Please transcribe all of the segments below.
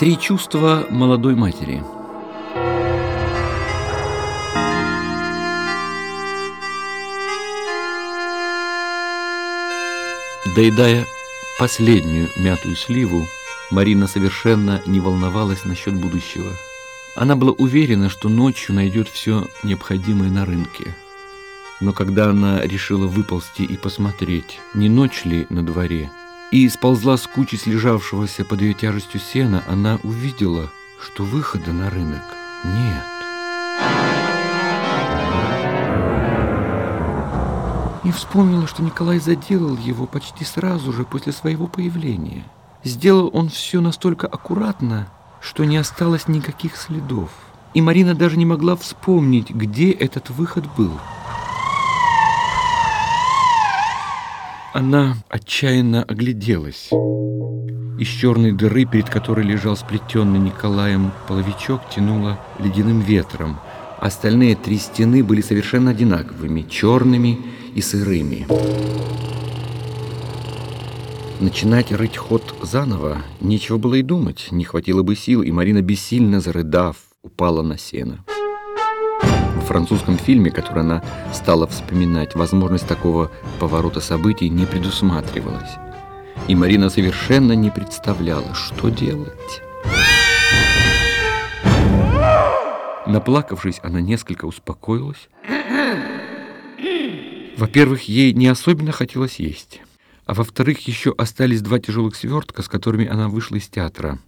Три чувства молодой матери. Доедая последнюю мятую сливу, Марина совершенно не волновалась насчет будущего. Она была уверена, что ночью найдет все необходимое на рынке. Но когда она решила выползти и посмотреть, не ночь ли на дворе, и сползла с кучи слежавшегося под ее тяжестью сена, она увидела, что выхода на рынок нет. И вспомнила, что Николай заделал его почти сразу же после своего появления. Сделал он все настолько аккуратно, что не осталось никаких следов. И Марина даже не могла вспомнить, где этот выход был. Она отчаянно огляделась. Из черной дыры, перед которой лежал сплетенный Николаем половичок, тянуло ледяным ветром. Остальные три стены были совершенно одинаковыми, черными и сырыми. Начинать рыть ход заново нечего было и думать, не хватило бы сил, и Марина, бессильно зарыдав, упала на сено французском фильме, который она стала вспоминать, возможность такого поворота событий не предусматривалась. И Марина совершенно не представляла, что делать. Наплакавшись, она несколько успокоилась. Во-первых, ей не особенно хотелось есть. А во-вторых, еще остались два тяжелых свертка, с которыми она вышла из театра.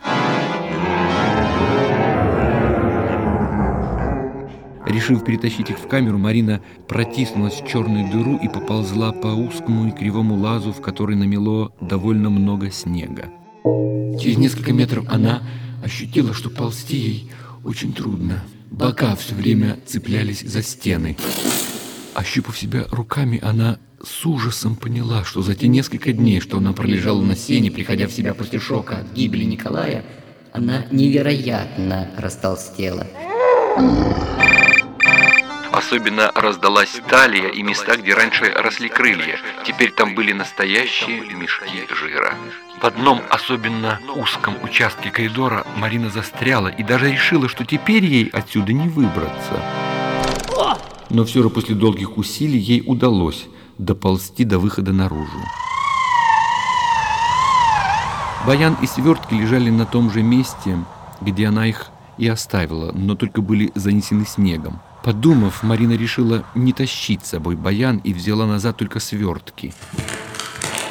Решив перетащить их в камеру, Марина протиснулась в черную дыру и поползла по узкому и кривому лазу, в который намело довольно много снега. Через несколько метров она ощутила, что ползти ей очень трудно. Бока все время цеплялись за стены. Ощупав себя руками, она с ужасом поняла, что за те несколько дней, что она пролежала на сене, приходя в себя после шока от гибели Николая, она невероятно растолстела. Особенно раздалась талия и места, где раньше росли крылья. Теперь там были настоящие мешки жира. В одном особенно узком участке коридора Марина застряла и даже решила, что теперь ей отсюда не выбраться. Но все же после долгих усилий ей удалось доползти до выхода наружу. Баян и свертки лежали на том же месте, где она их и оставила, но только были занесены снегом. Подумав, Марина решила не тащить с собой баян и взяла назад только свертки.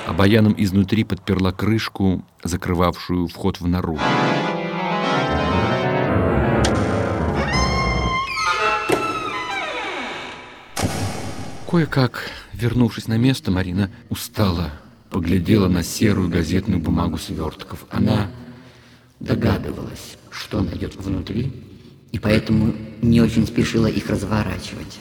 А баяном изнутри подперла крышку, закрывавшую вход в нору. Кое-как, вернувшись на место, Марина устала, поглядела на серую газетную бумагу свертков. Она догадывалась, что найдет внутри, и поэтому не очень спешила их разворачивать.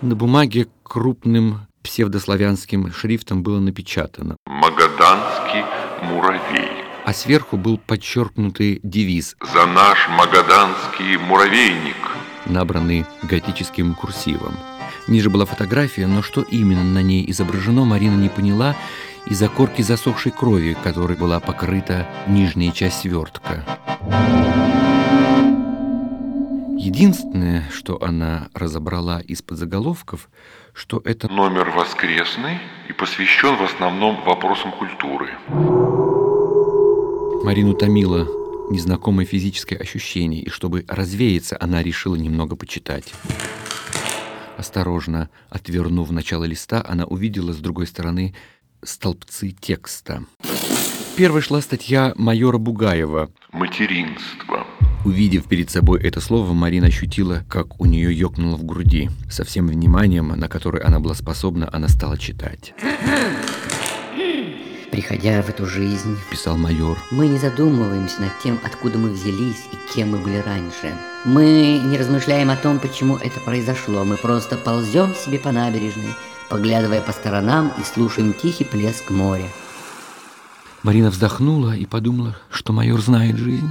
На бумаге крупным псевдославянским шрифтом было напечатано «Магаданский муравей». А сверху был подчеркнутый девиз «За наш магаданский муравейник», набранный готическим курсивом. Ниже была фотография, но что именно на ней изображено, Марина не поняла из-за корки засохшей крови, которой была покрыта нижняя часть свертка. Единственное, что она разобрала из-под заголовков, что это номер воскресный и посвящен в основном вопросам культуры. Марину томило незнакомое физическое ощущение, и чтобы развеяться, она решила немного почитать. Осторожно отвернув начало листа, она увидела с другой стороны столбцы текста. Первой шла статья майора Бугаева «Материнство». Увидев перед собой это слово, Марина ощутила, как у нее ёкнуло в груди. Со всем вниманием, на которое она была способна, она стала читать. Приходя в эту жизнь, писал майор, мы не задумываемся над тем, откуда мы взялись и кем мы были раньше. Мы не размышляем о том, почему это произошло. Мы просто ползем себе по набережной, поглядывая по сторонам и слушаем тихий плеск моря. Марина вздохнула и подумала, что майор знает жизнь.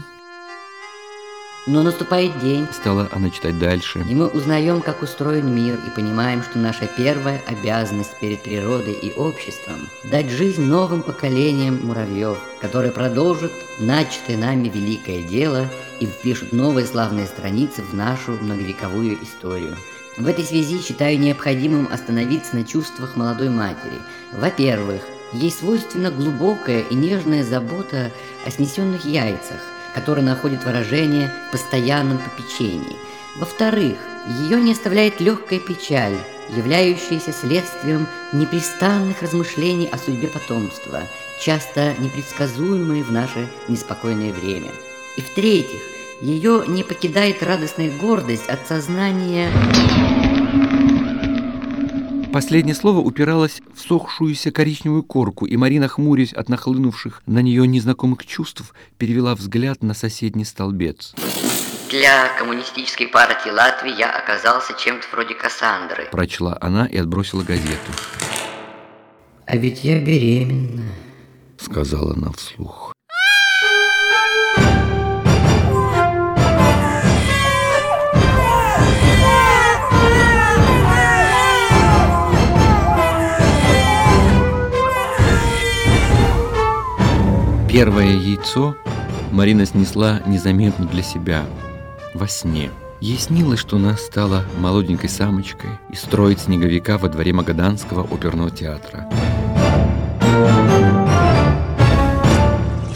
Но наступает день, Стала она читать дальше. и мы узнаем, как устроен мир, и понимаем, что наша первая обязанность перед природой и обществом – дать жизнь новым поколениям муравьев, которые продолжат начатое нами великое дело и впишут новые славные страницы в нашу многовековую историю. В этой связи считаю необходимым остановиться на чувствах молодой матери. Во-первых, ей свойственна глубокая и нежная забота о снесенных яйцах, которая находит выражение в постоянном попечении. Во-вторых, ее не оставляет легкая печаль, являющаяся следствием непрестанных размышлений о судьбе потомства, часто непредсказуемые в наше неспокойное время. И в-третьих, ее не покидает радостная гордость от сознания... Последнее слово упиралось в сохшуюся коричневую корку, и Марина, хмурясь от нахлынувших на нее незнакомых чувств, перевела взгляд на соседний столбец. Для коммунистической партии Латвии я оказался чем-то вроде Кассандры. Прочла она и отбросила газету. А ведь я беременна. Сказала она вслух. Первое яйцо Марина снесла незаметно для себя, во сне. Ей снилось, что она стала молоденькой самочкой и строит снеговика во дворе Магаданского оперного театра.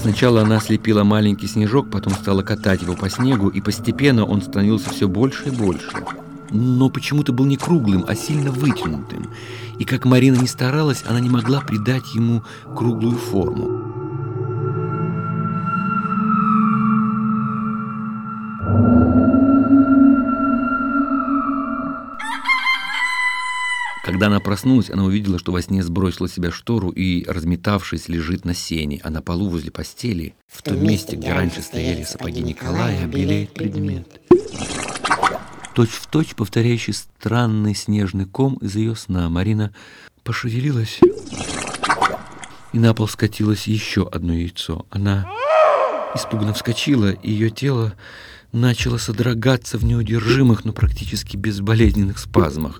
Сначала она слепила маленький снежок, потом стала катать его по снегу, и постепенно он становился все больше и больше. Но почему-то был не круглым, а сильно вытянутым. И как Марина не старалась, она не могла придать ему круглую форму. Когда она проснулась, она увидела, что во сне сбросила с себя штору и, разметавшись, лежит на сене, а на полу возле постели, в том месте, где раньше стояли сапоги Николая, белеет предмет. Точь в точь повторяющий странный снежный ком из ее сна. Марина пошевелилась, и на пол скатилось еще одно яйцо. Она испуганно вскочила, и ее тело начало содрогаться в неудержимых, но практически безболезненных спазмах.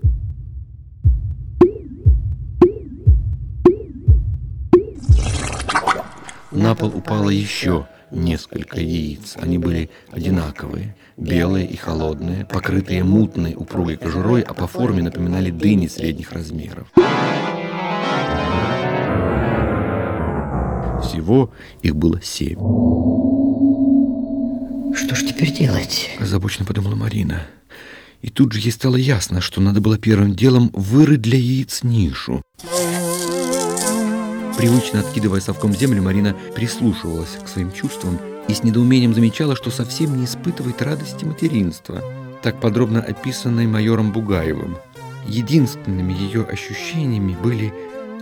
На пол упало еще несколько яиц. Они были одинаковые, белые и холодные, покрытые мутной упругой кожурой, а по форме напоминали дыни средних размеров. Всего их было семь. Что ж теперь делать? Озабоченно подумала Марина. И тут же ей стало ясно, что надо было первым делом вырыть для яиц нишу. Привычно откидывая совком землю, Марина прислушивалась к своим чувствам и с недоумением замечала, что совсем не испытывает радости материнства, так подробно описанной майором Бугаевым. Единственными ее ощущениями были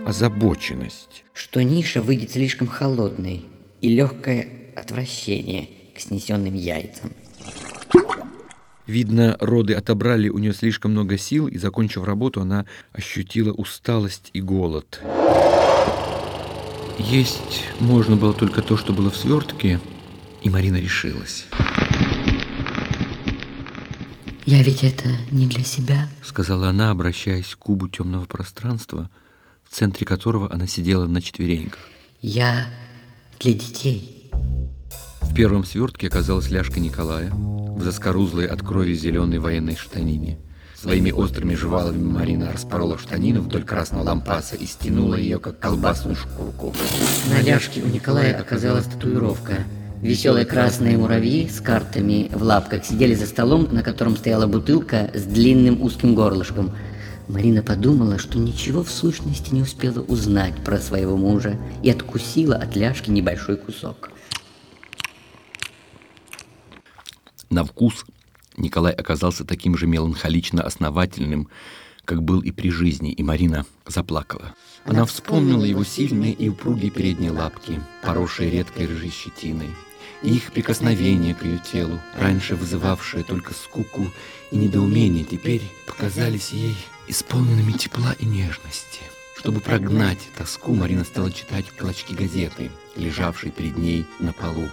озабоченность. Что ниша выйдет слишком холодной и легкое отвращение к снесенным яйцам. Видно, роды отобрали у нее слишком много сил, и, закончив работу, она ощутила усталость и голод. Есть можно было только то, что было в свертке, и Марина решилась. Я ведь это не для себя. Сказала она, обращаясь к кубу темного пространства, в центре которого она сидела на четвереньках. Я для детей. В первом свертке оказалась ляжка Николая в заскорузлой от крови зеленой военной штанине. Своими острыми жевалами Марина распорола штанину вдоль красного лампаса и стянула ее, как колбасную шкурку. На ляжке у Николая оказалась татуировка. Веселые красные муравьи с картами в лапках сидели за столом, на котором стояла бутылка с длинным узким горлышком. Марина подумала, что ничего в сущности не успела узнать про своего мужа и откусила от ляжки небольшой кусок. На вкус Николай оказался таким же меланхолично основательным, как был и при жизни, и Марина заплакала. Она вспомнила его сильные и упругие передние лапки, поросшие редкой рыжей щетиной, и их прикосновения к ее телу, раньше вызывавшие только скуку и недоумение, теперь показались ей исполненными тепла и нежности. Чтобы прогнать тоску, Марина стала читать клочки газеты, лежавшей перед ней на полу.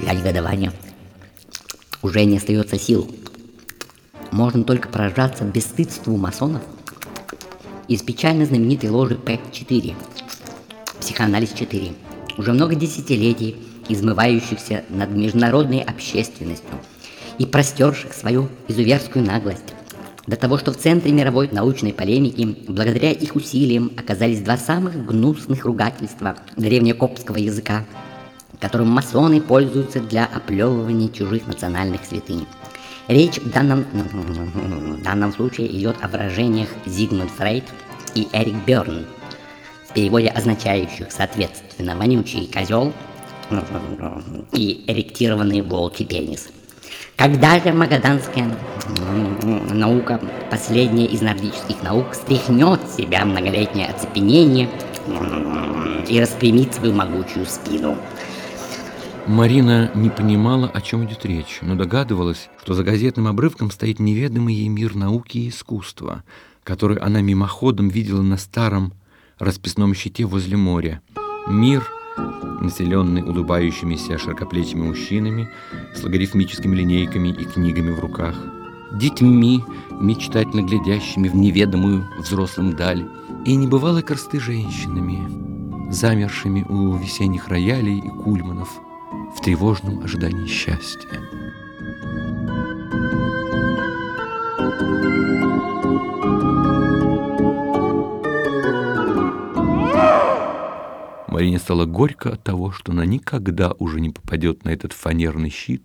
для негодования. Уже не остается сил. Можно только поражаться бесстыдству масонов. Из печально знаменитой ложи П-4, психоанализ 4, уже много десятилетий измывающихся над международной общественностью и простерших свою изуверскую наглость. До того, что в центре мировой научной полемики, благодаря их усилиям, оказались два самых гнусных ругательства древнекопского языка, которым масоны пользуются для оплевывания чужих национальных святынь. Речь в данном, в данном случае идет о выражениях Зигмунд Фрейд и Эрик Берн, в переводе означающих, соответственно, «вонючий козел» и «эректированный волчий пенис». Когда же магаданская наука, последняя из нордических наук, стряхнет с себя многолетнее оцепенение и распрямит свою могучую спину? Марина не понимала, о чем идет речь, но догадывалась, что за газетным обрывком стоит неведомый ей мир науки и искусства, который она мимоходом видела на старом расписном щите возле моря. Мир — населенный улыбающимися широкоплечими мужчинами с логарифмическими линейками и книгами в руках, детьми, мечтательно глядящими в неведомую взрослым даль, и небывалой красоты женщинами, замершими у весенних роялей и кульманов в тревожном ожидании счастья. Марине стало горько от того, что она никогда уже не попадет на этот фанерный щит.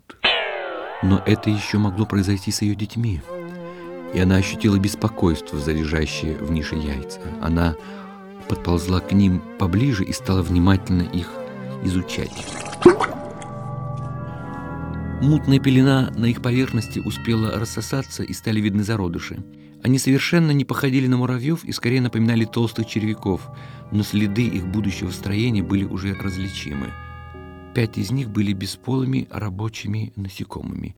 Но это еще могло произойти с ее детьми. И она ощутила беспокойство за лежащие в нише яйца. Она подползла к ним поближе и стала внимательно их изучать. Мутная пелена на их поверхности успела рассосаться и стали видны зародыши. Они совершенно не походили на муравьев и скорее напоминали толстых червяков, но следы их будущего строения были уже различимы. Пять из них были бесполыми рабочими насекомыми.